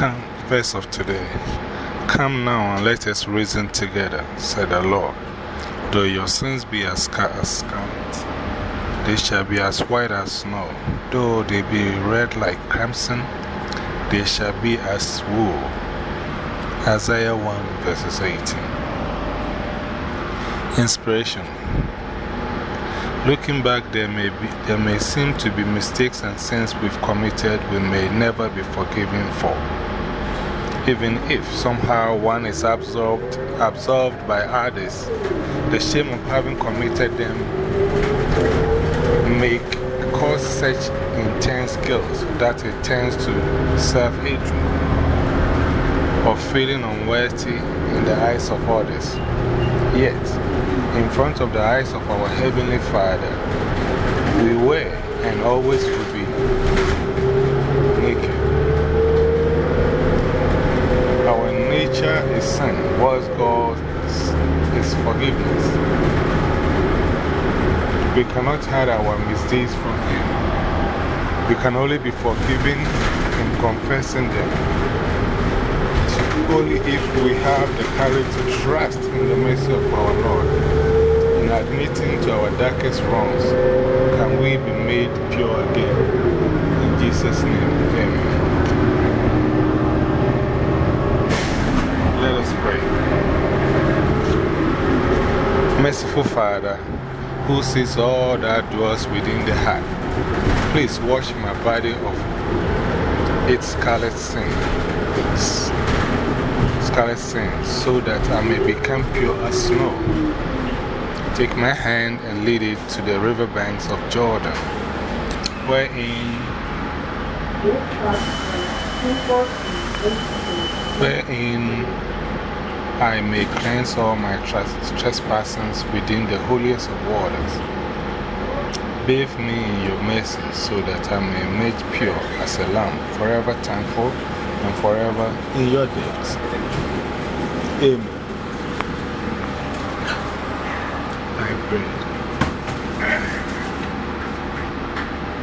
Come, verse of today. Come now and let us reason together, said the Lord. Though your sins be as, scarlet, they shall be as white as snow. Though they be red like crimson, they shall be as wool. Isaiah 1 verses 18. Inspiration. Looking back, there may, be, there may seem to be mistakes and sins we've committed we may never be forgiven for. Even if somehow one is absorbed, absorbed by others, the shame of having committed them may cause such intense guilt that it tends to self hatred or feeling unworthy in the eyes of others. Yet, in front of the eyes of our Heavenly Father, we were and always will be naked. Our nature is sin, was God is forgiveness. We cannot hide our misdeeds from Him. We can only be forgiven in confessing them only if we have the courage to trust in the mercy of our Lord and admitting to our darkest wrongs, can we be made pure again. In Jesus' name, amen. Let us pray. Merciful Father, who sees all that dwells within the heart, please wash my body of its scarlet sin, scarlet sin, so that I may become pure as snow. Take my hand and lead it to the riverbanks of Jordan, wherein, wherein I may cleanse all my trespasses within the holiest of waters. Bathe me in your mercy so that I may make pure as a lamb, forever thankful and forever in your days. Amen. I pray.